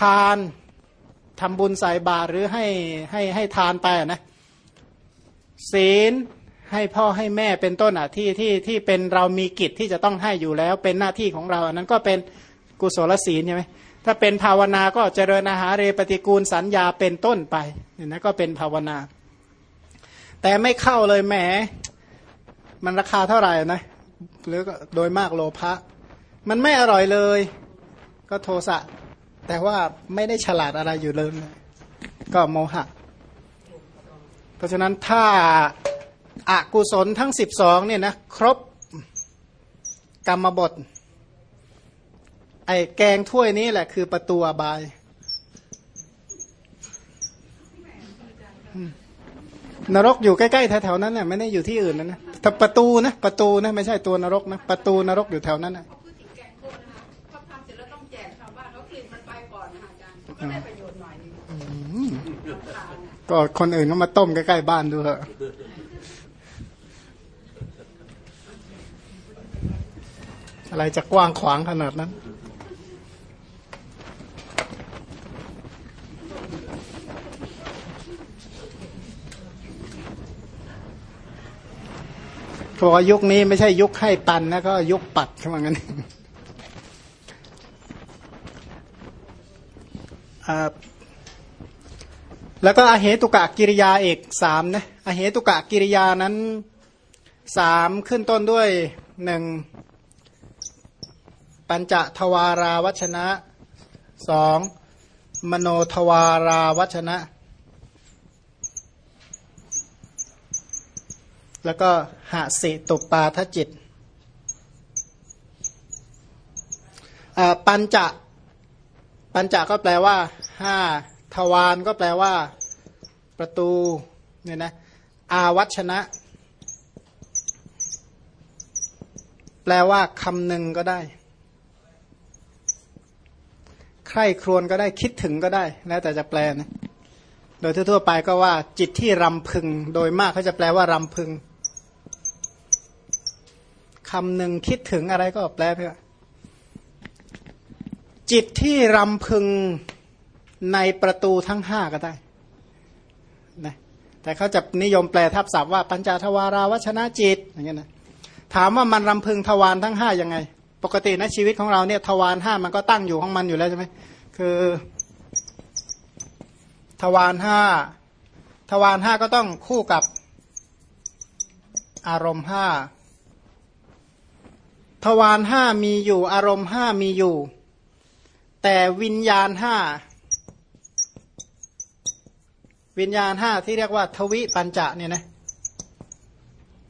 ทานทำบุญใส่บาตรหรือให้ให้ให้ทานไปนะศีลให้พ่อให้แม่เป็นต้นอะที่ที่ที่เป็นเรามีกิจที่จะต้องให้อยู่แล้ว เป็นหน้าที่ของเราอันนั้นก็เป็นกุศลศีลใช่ไหมถ้าเป็นภาวนาก็เจริญอาหารเรปฏิกูลสัญญาเป็นต้นไปเนี่ยนะก็เป็นภาวนา แต่ไม่เข้าเลยแหม มันราคาเท่าไหร่นะหรือโดยมากโลภะมันไม่อร่อยเลย ก็โทสะ แต่ว่าไม่ได้ฉลาดอะไรอยู่เลย ก็โมหะ เพราะฉะนั้นถ้าอากุศลทั้งสิบสองเนี่ยนะครบกรรมบท ไอ้แกงถ้วยนี้แหละคือประตูบาย นรกอยู่ใกล้ๆแถวๆนั้นน่ยไม่ได้อยู่ที่อื่นนะนะถ้าประตูนะประตูนะไม่ใช่ตัวนรกนะประตูนรกอยู่แถวนั้นนะ ก็คนอื่นก็มาต้มใกล้ๆบ้านดูเถอะอะไรจะกว้างขวางขนาดนั้นเพราะว่ายุคนี้ไม่ใช่ยุคให้ปันนะก็ยุคปัดเข้ามางั้น แล้วก็อเหตุกะกิริยาเอกสามนะอเหตุกะกิริยานั้นสามขึ้นต้นด้วยหนึ่งปัญจทวาราวัชนะสองมโนทวาราวัชนะ แล้วก็หาสิตุปาทจิตปัญจะ ปัญจก็แปลว่าห้าทวารก็แปลว่า ประตูเนี่ยนะอาวัชนะ แปลว่าคำหนึ่งก็ได้ ใคร่ครวญก็ได้คิดถึงก็ได้ แล้วแต่จะแปลนะโดยทั่วไปก็ว่า จิตที่รำพึง โดยมากเขาจะแปลว่ารำพึงคำหนึ่งคิดถึงอะไรก็แปลไปว่า จิตที่รำพึงในประตูทั้งห้าก็ได้นะแต่เขาจะนิยมแปลทับศัพท์ว่าปัญจทวาราวัชนะจิตอย่างเงี้ยนะถามว่ามันรำพึงทวารทั้งห้ายังไง ปกตินะชีวิตของเราเนี่ยทวารห้ามันก็ตั้งอยู่ของมันอยู่แล้วใช่ไหมคือทวารห้าทวารห้าก็ต้องคู่กับอารมณ์ห้าทวารห้ามีอยู่อารมณ์ห้ามีอยู่ แต่วิญญาณห้าวิญญาณห้าที่เรียกว่าทวิปัญจะเนี่ยนะ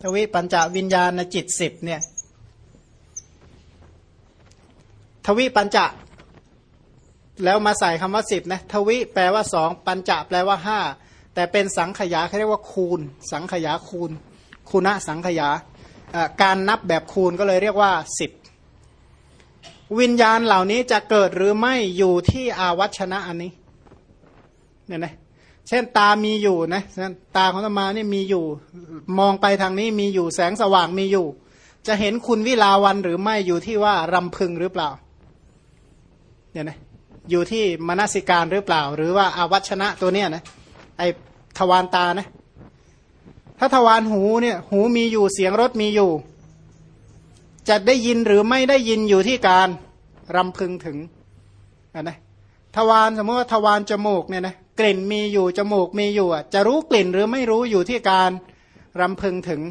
ทวิปัญจะวิญญาณจิตสิบเนี่ยทวิปัญจะแล้วมาใส่คำว่าสิบนะทวิแปลว่าสองปัญจะแปลว่าห้าแต่เป็นสังขยาเขาเรียกว่าคูณ สังขยาคูณ คุณะสังขยาการนับแบบคูณก็เลยเรียกว่าสิบ วิญญาณเหล่านี้จะเกิดหรือไม่อยู่ที่อาวัชนะอันนี้เนี่ยนะเช่นตามีอยู่นะตาของธรรมานี่มีอยู่ มองไปทางนี้มีอยู่แสงสว่างมีอยู่ จะเห็นคุณวิลาวันหรือไม่อยู่ที่ว่ารำพึงหรือเปล่าเนี่ยนะอยู่ที่มนสิการหรือเปล่า หรือว่าอาวัชนะตัวเนี้ยนะไอทวารตานะถ้าทวารหูเนี่ย หูมีอยู่เสียงรถมีอยู่ จะได้ยินหรือไม่ได้ยินอยู่ที่การรำพึงถึงนะทวารสมมติว่าทวารจมูกเนี่ยนะกลิ่นมีอยู่จมูกมีอยู่จะรู้กลิ่นหรือไม่รู้อยู่ที่การรำพึงถึง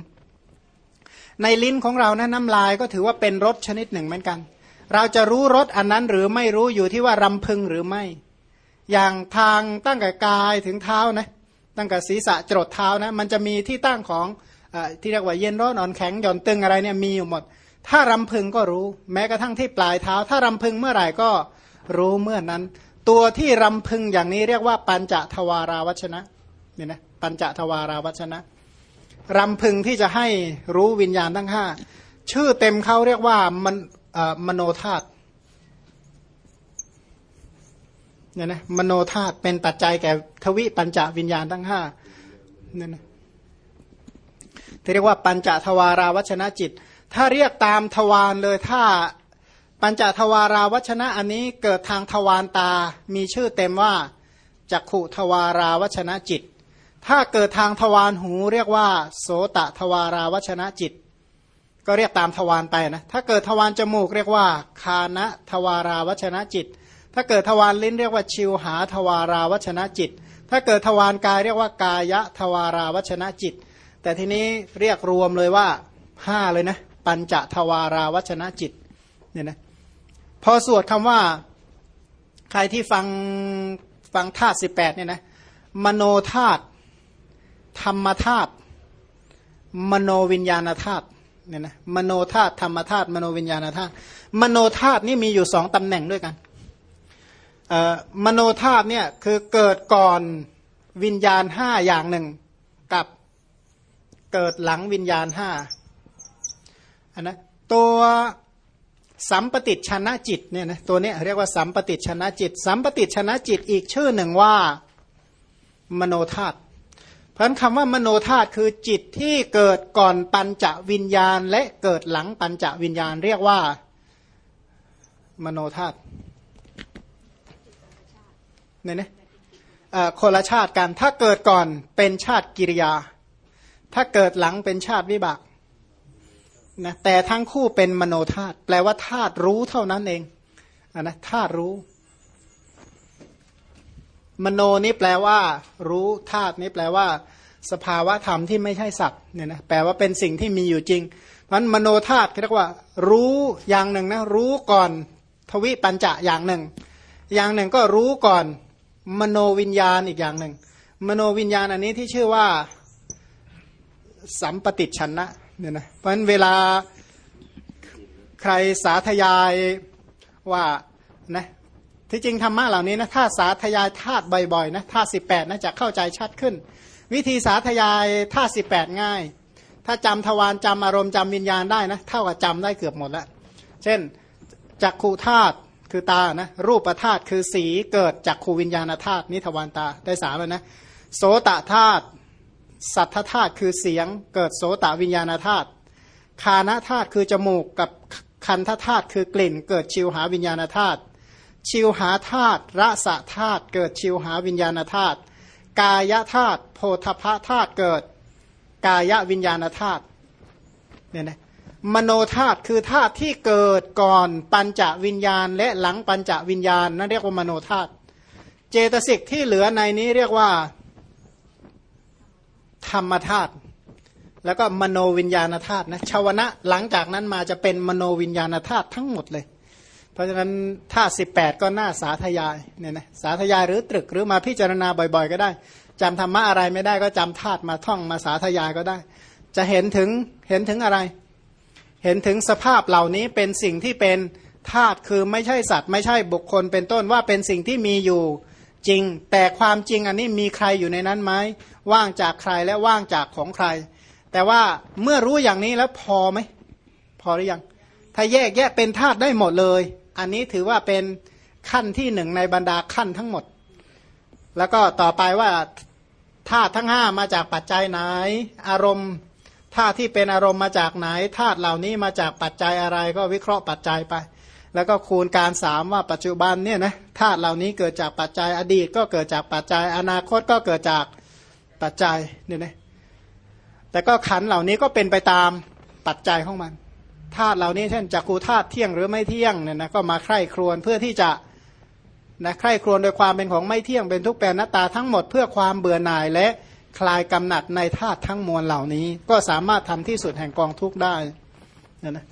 ในลิ้นของเรานะน้ำลายก็ถือว่าเป็นรสชนิดหนึ่งเหมือนกัน เราจะรู้รสอันนั้นหรือไม่รู้อยู่ที่ว่ารำพึงหรือไม่ อย่างทางตั้งแต่กายถึงเท้านะตั้งแต่ศีรษะจรดเท้านะมันจะมีที่ตั้งของอที่เรียกว่าเย็นร้อนอ่อนแข็งหย่อนตึงอะไรเนี่ยมีอยู่หมด ถ้ารำพึงก็รู้ แม้กระทั่งที่ปลายเท้า ถ้ารำพึงเมื่อไหร่ก็รู้เมื่อนั้น ตัวที่รำพึงอย่างนี้เรียกว่าปัญจทวาราวัชนะเนี่ยนะปัญจทวาราวัชนะรำพึงที่จะให้รู้วิญญาณทั้งห้าชื่อเต็มเขาเรียกว่ามันมโนธาตุเนี่ยนะมโนธาตุเป็นปัจจัยแก่ทวิปัญจวิญญาณทั้งห้าเนี่ยนะที่เรียกว่าปัญจทวาราวัชนะจิต ถ้าเรียกตามทวารเลยถ้าปัญจทวาราวัชนะอันนี้เกิดทางทวารตา มีชื่อเต็มว่าจักขุทวาราวัชนะจิต ถ้าเกิดทางทวารหูเรียกว่า โสตทวาราวัชนะจิต ก็เรียกตามทวารไปนะ ถ้าเกิดทวารจมูกเรียกว่า คานะทวาราวัชนะจิต ถ้าเกิดทวารลิ้นเรียกว่าชิวหาทวาราวัชนะจิต ถ้าเกิดทวารกายเรียกว่ากายะทวาราวัชนะจิต แต่ทีนี้เรียกรวมเลยว่าห้าเลยนะ ปัญจทวาราวัชนะจิตเนี่ยนะพอสวดคำว่าใครที่ฟังฟังธาตุสิบแปดเนี่ยนะมโนธาตุธรรมธาตุมโนวิญญาณธาตุเนี่ยนะมโนธาตุธรรมธาตุมโนวิญญาณธาตุมโนธาตุนี่มีอยู่สองตำแหน่งด้วยกันมโนธาตุเนี่ยคือเกิดก่อนวิญญาณห้าอย่างหนึ่งกับเกิดหลังวิญญาณห้า อันนะตัวสัมปติชนะจิตเนี่ยนะตัวนี้เรียกว่าสัมปติชนะจิต สัมปติชนะจิตอีกชื่อหนึ่งว่า มโนธาตุเพราะคำว่ามโนธาตุคือจิตที่เกิดก่อนปัญจวิญญาณ และเกิดหลังปัญจวิญญาณ เรียกว่า มโนธาตุเนี่ยนะคนละชาติกันถ้าเกิดก่อนเป็นชาติกิริยา ถ้าเกิดหลังเป็นชาติวิบาก นะแต่ทั้งคู่เป็นมโนธาตุแปลว่าธาตุรู้เท่านั้นเองอนะธาตุรู้ มโนนี้แปลว่า รู้ธาตุนี้แปลว่า สภาวะธรรมที่ไม่ใช่สัตว์เนี่ยนะแปลว่าเป็นสิ่งที่มีอยู่จริง เพราะมโนธาตุเรียกว่า รู้อย่างหนึ่งนะรู้ก่อนทวิปัญจะอย่างหนึ่ง อย่างหนึ่งก็รู้ก่อน มโนวิญญาณอีกอย่างหนึ่ง มโนวิญญาณอันนี้ที่ชื่อว่า สัมปติชนะ เนี่ยนะเพราะฉะนั้นเวลาใครสาธยายว่านะที่จริงธรรมะเหล่านี้นะถ้าสาธยายธาตุบ่อยๆนะธาตุสิบแปดนะจะเข้าใจชัดขึ้น วิธีสาธยายธาตุสิบแปดง่าย ถ้าจำทวารจำอารมณ์จำวิญญาณได้นะเท่ากับจำได้เกือบหมดแล้ว เช่นจักขูธาตุคือตานะรูปธาตุคือสีเกิดจากขูวิญญาณธาตุนิทวารตาได้สามแล้วนะโสตธาตุ สัทธธาตุคือเสียง เกิดโสตวิญญาณธาตุคานธาตุคือจมูกกับคันธธาตุคือกลิ่น เกิดชิวหาวิญญาณธาตุชิวหาธาตุระสะธาตุเกิดชิวหาวิญญาณธาตุกายธาตุโพธพธาตุเกิด กายวิญญาณธาตุเนี่ยนะมโนธาตุคือธาตุที่เกิดก่อนปัญจวิญญาณ และหลังปัญจวิญญาณนั่นเรียกว่ามโนธาตุเจตสิกที่เหลือในนี้เรียกว่า ธรรมธาตุแล้วก็มโนวิญญาณธาตุนะชาวนะหลังจากนั้นมาจะเป็นมโนวิญญาณธาตุทั้งหมดเลย เพราะฉะนั้นธาตุสิบแปดก็น่าสาธยายเนี่ยนะสาธยายหรือตรึกหรือมาพิจารณาบ่อย ๆ ก็ได้จำธรรมะอะไรไม่ได้ก็จำธาตุมาท่องมาสาธยายก็ได้ จะเห็นถึงเห็นถึงอะไร เห็นถึงสภาพเหล่านี้เป็นสิ่งที่เป็นธาตุคือไม่ใช่สัตว์ ไม่ใช่บุคคลเป็นต้นว่าเป็นสิ่งที่มีอยู่ จริง แต่ความจริงอันนี้มีใครอยู่ในนั้นไหมว่างจากใครและว่างจากของใคร แต่ว่าเมื่อรู้อย่างนี้แล้วพอไหมพอหรือยัง ถ้าแยกแยกเป็นธาตุได้หมดเลย อันนี้ถือว่าเป็นขั้นที่หนึ่งในบรรดาขั้นทั้งหมด แล้วก็ต่อไปว่าธาตุทั้งห้ามาจากปัจจัยไหน อารมณ์ธาตุที่เป็นอารมณ์มาจากไหนธาตุเหล่านี้มาจากปัจจัยอะไรก็วิเคราะห์ปัจจัยไป แล้วก็คูณการสามว่าปัจจุบันเนี่ยนะธาตุเหล่านี้เกิดจากปัจจัยอดีต ก็เกิดจากปัจจัยอนาคตก็เกิดจากปัจจัยเนี่ยนะแต่ก็ขันเหล่านี้ก็เป็นไปตามปัจจัยของมันธาตุเหล่านี้เช่นจักรูธาตุเที่ยงหรือไม่เที่ยงเนี่ยนะก็มาใคร่ครวญเพื่อที่จะนะใคร่ครวญโดยความเป็นของไม่เที่ยงเป็นทุกแปรหน้าตาทั้งหมดเพื่อความเบื่อหน่ายและคลายกำหนัดในธาตุทั้งมวลเหล่านี้ ก็สามารถทำที่สุดแห่งกองทุกได้นะนะ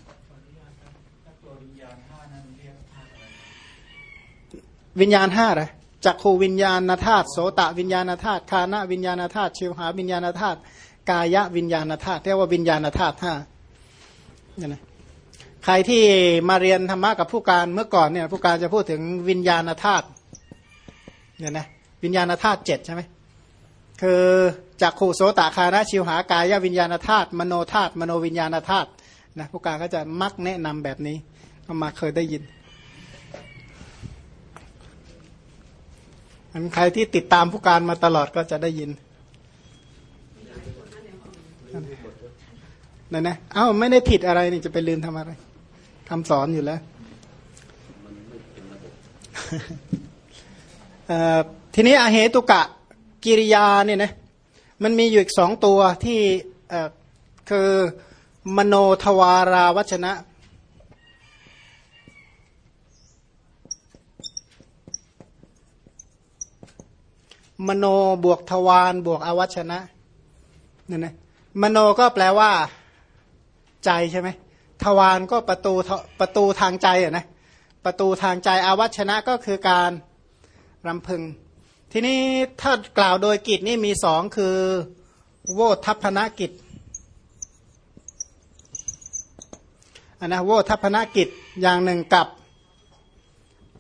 วิญญาณห้าเลยจักขูวิญญาณธาตุโสตวิญญาณธาตุคานะวิญญาณธาตุชิวหาวิญญาณธาตุกายะวิญญาณธาตุเรียกว่าวิญญาณธาตุห้าเนี่ยนะใครที่มาเรียนธรรมะกับผู้การเมื่อก่อนเนี่ยผู้การจะพูดถึงวิญญาณธาตุเนี่ยนะวิญญาณธาตุเจ็ดใช่ไหมคือจักขูโสตคานะชิวหากายะวิญญาณธาตุมโนธาตุมโนวิญญาณธาตุนะผู้การก็จะมักแนะนำแบบนี้มาเคยได้ยิน อันใครที่ติดตามผู้การมาตลอดก็จะได้ยินนั่นนะเอ้าไม่ได้ผิดอะไรนี่จะไปลืมทำอะไรคำสอนอยู่แล้วทีนี้อาเหตุกะกิริยาเนี่ยนะมันมีอยู่อีกสองตัวที่คือมโนทวาราวัชนะ มโนบวกทวารบวกอวัชนะเนี่ยนะมโนก็แปลว่า ใจใช่ไหมทวารก็ประตูประตูทางใจอะนะประตูทางใจอาวัชนะก็คือการรำพึง ทีนี้ถ้ากล่าวโดยกิจนี่มีสองคือ โวทัพนกิจอันนะโวทัพนกิจอย่างหนึ่งกับ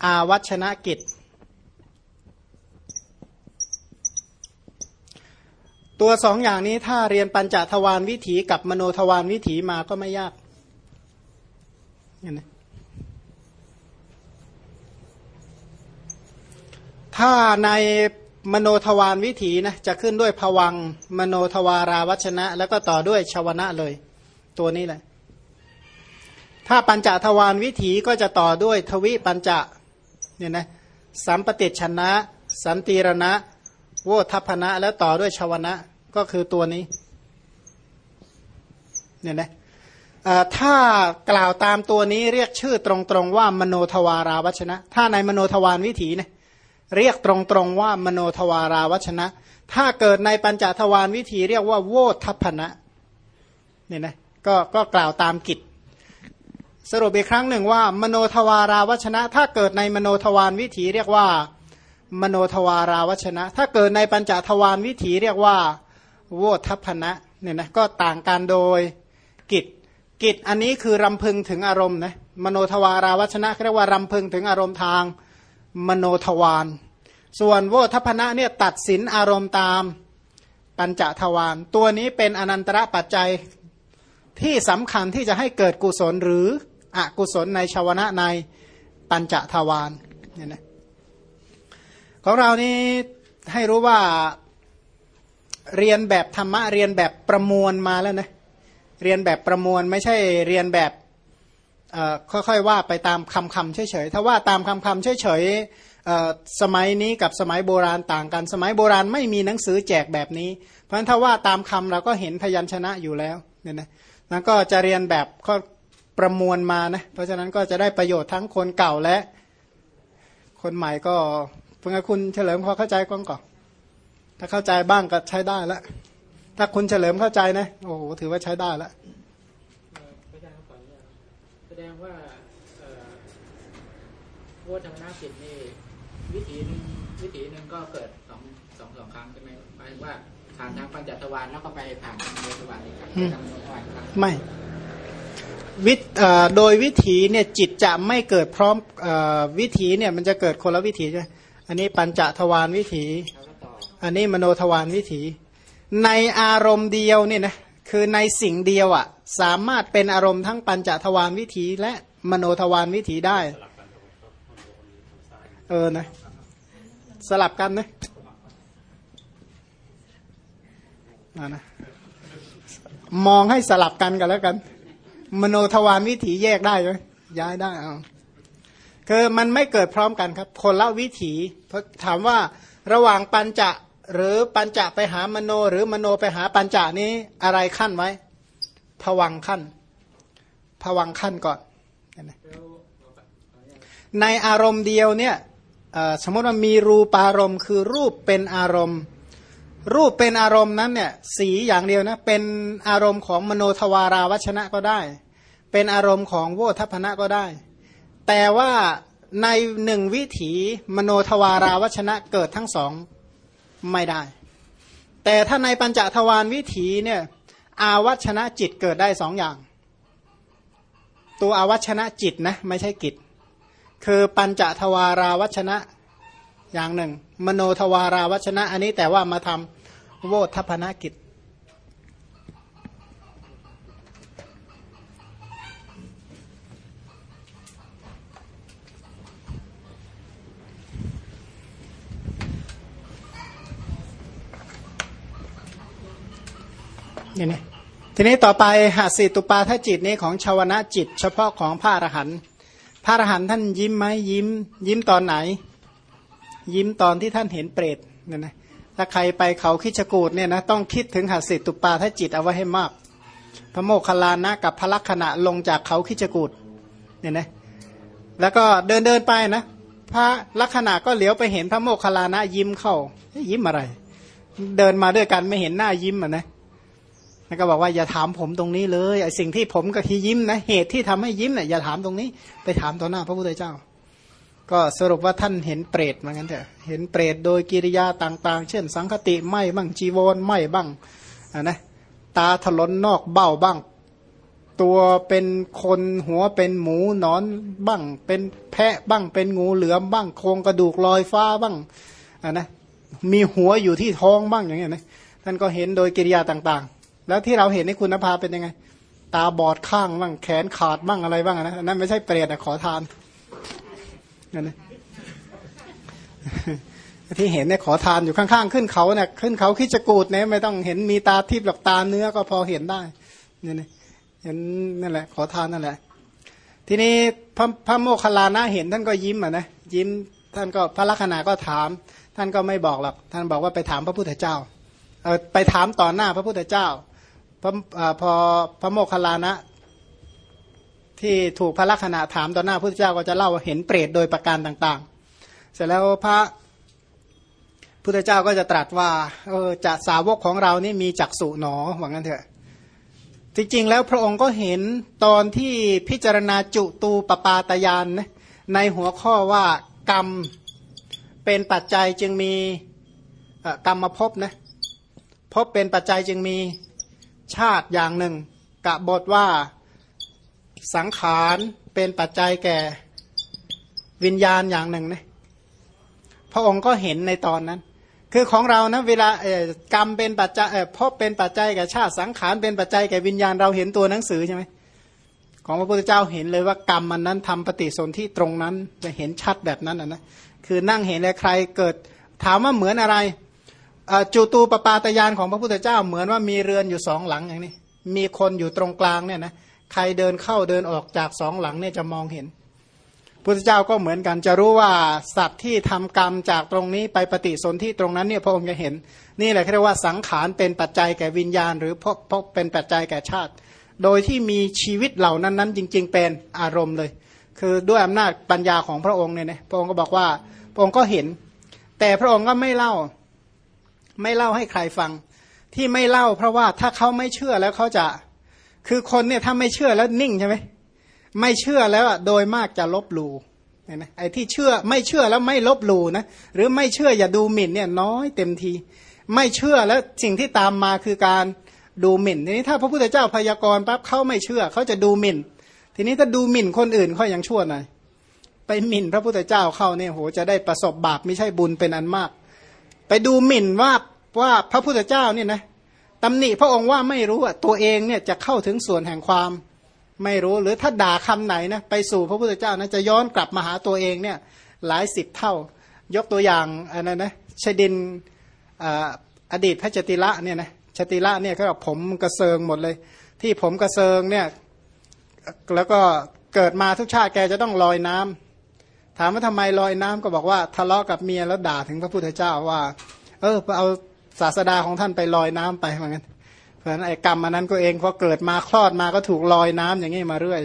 อาวัชนะกิจ ตัวสองอย่างนี้ถ้าเรียนปัญจทวารวิถีกับมโนทวารวิถีมาก็ไม่ยากเห็นไหมถ้าในมโนทวารวิถีนะจะขึ้นด้วยผวังมโนทวาราวัชนะ แล้วก็ต่อด้วยชาวนะเลย ตัวนี้แหละ ถ้าปัญจทวารวิถีก็จะต่อด้วยทวิปัญจะเนี่ยนะสัมปติชนะ สันติรณะ โวทัพนะ แล้วต่อด้วยชาวนะ ก็คือตัวนี้ เนี่ยนะถ้ากล่าวตามตัวนี้เรียกชื่อตรงๆว่ามโนทวาราวัชนะ ถ้าในมโนทวารวิถีเนะเรียกตรงๆว่ามโนทวาราวัชนะ ถ้าเกิดในปัญจทวารวิถีเรียกว่าโวทัพนะเนี่ยนะก็ก็กล่าวตามกิจ สรุปอีกครั้งหนึ่งว่า มโนทวาราวัชนะ ถ้าเกิดในมโนทวารวิถีเรียกว่า มโนทวาราวัชนะ ถ้าเกิดในปัญจทวารวิถีเรียกว่า โวทัพนะเนี่ยนะก็ต่างกันโดยกิจกิจอันนี้คือรำพึงถึงอารมณ์นะมโนทวาราวัชนะเรียกว่ารำพึงถึงอารมณ์ทางมโนทวาร ส่วนโวทัพนะเนี่ยตัดสินอารมณ์ตามปัญจทวารตัวนี้เป็นอนันตระปัจจัยที่สำคัญที่จะให้เกิดกุศลหรืออกุศลในชาวนะในปัญจทวารเนี่ยนะของเรานี้ให้รู้ว่า เรียนแบบธรรมะเรียนแบบประมวลมาแล้วนะเรียนแบบประมวลไม่ใช่เรียนแบบค่อยๆว่าไปตามคำคำเฉยๆถ้าว่าตามคำคำเฉยๆสมัยนี้กับสมัยโบราณต่างกัน สมัยโบราณไม่มีหนังสือแจกแบบนี้ เพราะฉะนั้นถ้าว่าตามคำเราก็เห็นพยัญชนะอยู่แล้วเนี่ยนะแล้วก็จะเรียนแบบก็ประมวลมานะเพราะฉะนั้นก็จะได้ประโยชน์ทั้งคนเก่าและคนใหม่ก็เพื่อคุณเฉลิมพอเข้าใจก้องก่อน ถ้าเข้าใจบ้างก็ใช้ได้แล้วถ้าคุณเฉลิมเข้าใจนะ โอ้โห ถือว่าใช้ได้แล้วแสดงว่าโวธรรมนาจิตนี่วิถีนึงวิถีหนึ่งก็เกิดสองสองสองครั้งใช่ไหมหมายว่าผ่านทางปัญจทวารแล้วก็ไปผ่านทางโมทวารอีกครั้งไม่วิโดยวิถีเนี่ยจิตจะไม่เกิดพร้อมอวิถีเนี่ยมันจะเกิดคนละวิถีใช่อันนี้ปัญจทวารวิถี อันนี้มโนทวารวิถี ในอารมณ์เดียวเนี่ยนะคือในสิ่งเดียวอะสามารถเป็นอารมณ์ทั้งปัญจทวารวิถีและมโนทวารวิถีได้เออนะสลับกันนะนะมองให้สลับกันกันแล้วกัน มโนทวารวิถีแยกได้ไหมย้ายได้เอาคือมันไม่เกิดพร้อมกันครับ คนละวิถีเพราะถามว่าระหว่างปัญจะ หรือปัญจะไปหามโน หรือมโนไปหาปัญจานี้อะไรขั้นไว้ผวังขั้นผวังขั้นก่อน ในอารมณ์เดียวเนี่ยสมมติว่ามีรูปารมณ์ คือรูปเป็นอารมณ์ รูปเป็นอารมณ์นั้นเนี่ยสีอย่างเดียวนะเป็นอารมณ์ของมโนทวาราวัชนะก็ได้ เป็นอารมณ์ของโวทัพนะก็ได้ แต่ว่าในหนึ่งวิถีมโนทวาราวัชนะเกิดทั้งสอง ไม่ได้ แต่ถ้าในปัญจทวารวิถีเนี่ยอาวัชนะจิตเกิดได้สองอย่าง ตัวอาวัชนะจิตนะไม่ใช่กิจ คือปัญจทวาราวัชนะอย่างหนึ่ง มโนทวาราวัชนะ อันนี้แต่ว่ามาทำโวทัพนกิจ นี่นี่ทีนี้ต่อไปหาสิตุปาทจิตนี้ของชาวนะจิต เฉพาะของพระอรหันต์พระอรหันต์ท่านยิ้มไหมยิ้ม ยิ้มตอนไหน ยิ้มตอนที่ท่านเห็นเปรตเนี่ยนะถ้าใครไปเขาคิชกูดเนี่ยนะต้องคิดถึงหัสสิตุปาถ้าจิตเอาไว้ให้มาก พระโมคคัลลานะกับพระลักษณะลงจากเขาคิชกูดเนี่ยนะแล้วก็เดินเดินไปนะพระลักษณะก็เหลียวไปเห็นพระโมคคัลลานะยิ้มเข้ายิ้มอะไร เดินมาด้วยกันไม่เห็นหน้ายิ้มอะนะ แล้วก็บอกว่าอย่าถามผมตรงนี้เลยไอ้สิ่งที่ผมกับที่ยิ้มนะเหตุที่ทำให้ยิ้มเนี่ยอย่าถามตรงนี้ ไปถามต่อหน้าพระพุทธเจ้า ก็สรุปว่าท่านเห็นเปรตเหมือนกันเถอะเห็นเปรตโดยกิริยาต่าง ๆ เช่น สังคติไหมบ้างจีวรไหมบ้างนะตาถลนนอกเบ้าบ้าง ตัวเป็นคนหัวเป็นหมูนอนบ้าง เป็นแพะบ้างเป็นงูเหลือมบ้างโครงกระดูกลอยฟ้าบ้างนะมีหัวอยู่ที่ท้องบ้างอย่างเงี้ยนะท่านก็เห็นโดยกิริยาต่างๆ แล้วที่เราเห็นในคุณภาพเป็นยังไง ตาบอดข้างบ้างแขนขาดบ้างอะไรบ้างนะนั่นไม่ใช่เปรตอะขอทานนั่นนะที่เห็นเนี่ยขอทานอยู่ข้างๆ ขึ้นเขาเนี่ยขึ้นเขาคิดจะกูดเนี่ยไม่ต้องเห็นมีตาทิพย์หรอกตาเนื้อก็พอเห็นได้เนี่ยนะเห็นนั่นแหละ ขอทานนั่นแหละ ทีนี้พระพระโมคคัลลานะเห็นท่านก็ยิ้มอะนะยิ้มท่านก็พระลักษณะก็ถาม ท่านก็ไม่บอกหรอกท่านบอกว่าไปถามพระพุทธเจ้าเออไปถามต่อหน้าพระพุทธเจ้า พระพอพระโมคคัลลานะ ที่ถูกพระลักษณะถามต่อหน้าพระพุทธเจ้าก็จะเล่าเห็นเปรตโดยประการต่างๆ เสร็จแล้วพระพุทธเจ้าก็จะตรัสว่าเออจะสาวกของเรานี่มีจักษุหนอหว่างั้นเถอะจริงๆแล้วพระองค์ก็เห็นตอนที่พิจารณาจุตูปปาตยานนะในหัวข้อว่ากรรมเป็นปัจจัยจึงมีกรรมมาพบนะพบเป็นปัจจัยจึงมี ชาติอย่างหนึ่ง กะบทว่าสังขารเป็นปัจจัยแก่วิญญาณอย่างหนึ่งนะพระองค์ก็เห็นในตอนนั้น คือของเรานะเวลากรรมเป็นปัจจัยพบเป็นปัจจัยแก่ชาติสังขารเป็นปัจจัยแก่วิญญาณเราเห็นตัวหนังสือใช่ไหมของพระพุทธเจ้าเห็นเลยว่ากรรมมันนั้นทำปฏิสนธิตรงนั้นจะเห็นชัดแบบนั้นนะคือนั่งเห็นเลยใครเกิดถามว่าเหมือนอะไร จูตูปปาตยานของพระพุทธเจ้าเหมือนว่ามีเรือนอยู่สองหลังอย่างนี้ มีคนอยู่ตรงกลางเนี่ยนะใครเดินเข้าเดินออกจากสองหลังเนี่ยจะมองเห็นพุทธเจ้าก็เหมือนกันจะรู้ว่าสัตว์ที่ทำกรรมจากตรงนี้ไปปฏิสนธิตรงนั้นเนี่ยพระองค์จะเห็น นี่แหละเรียกว่าสังขารเป็นปัจจัยแก่วิญญาณ หรือพพเป็นปัจจัยแก่ชาติ โดยที่มีชีวิตเหล่านั้นนั้นจริง ๆ เป็นอารมณ์เลย คือด้วยอำนาจปัญญาของพระองค์เนี่ยนะพระองค์ก็บอกว่าพระองค์ก็เห็น แต่พระองค์ก็ไม่เล่า ไม่เล่าให้ใครฟัง ที่ไม่เล่า เพราะว่าถ้าเขาไม่เชื่อแล้วเขาจะ คือคนเนี่ยถ้าไม่เชื่อแล้วนิ่งใช่ไหมไม่เชื่อแล้วโดยมากจะลบหลู่นะไอ้ที่เชื่อไม่เชื่อแล้วไม่ลบหลู่นะหรือไม่เชื่ออย่าดูหมิ่นเนี่ยน้อยเต็มที ไม่เชื่อแล้วสิ่งที่ตามมาคือการดูหมิ่นทีนี้ถ้าพระพุทธเจ้าพยากรณ์ปั๊บเขาไม่เชื่อเขาจะดูหมิ่น ทีนี้ถ้าดูหมิ่นคนอื่นเขายังชั่วหน่อยไปหมิ่นพระพุทธเจ้าเข้าเนี่ยโหจะได้ประสบบาปไม่ใช่บุญเป็นอันมาก ไปดูหมิ่นว่าว่าพระพุทธเจ้าเนี่ยนะตำหนิพระองค์ว่าไม่รู้อะตัวเองเนี่ยจะเข้าถึงส่วนแห่งความไม่รู้หรือถ้าด่าคำไหนนะไปสู่พระพุทธเจ้านะจะย้อนกลับมาหาตัวเองเนี่ยหลายสิบเท่า ยกตัวอย่างอันนั้นนะชดินอดีตพระจติละเนี่ยนะชติละเนี่ยเขาบอกผมกระเซิงหมดเลย ที่ผมกระเซิงเนี่ยแล้วก็เกิดมาทุกชาติแกจะต้องลอยน้ำ ถามว่าทำไมลอยน้ำก็บอกว่าทะเลาะกับเมียแล้วด่าถึงพระพุทธเจ้าว่า เออเอาศาสดาของท่านไปลอยน้ำไปเหมือนกันเพราะฉะนั้นไอ้กรรมอันนั้นก็เองพอเกิดมาคลอดมาก็ถูกลอยน้ำอย่างนี้มาเรื่อย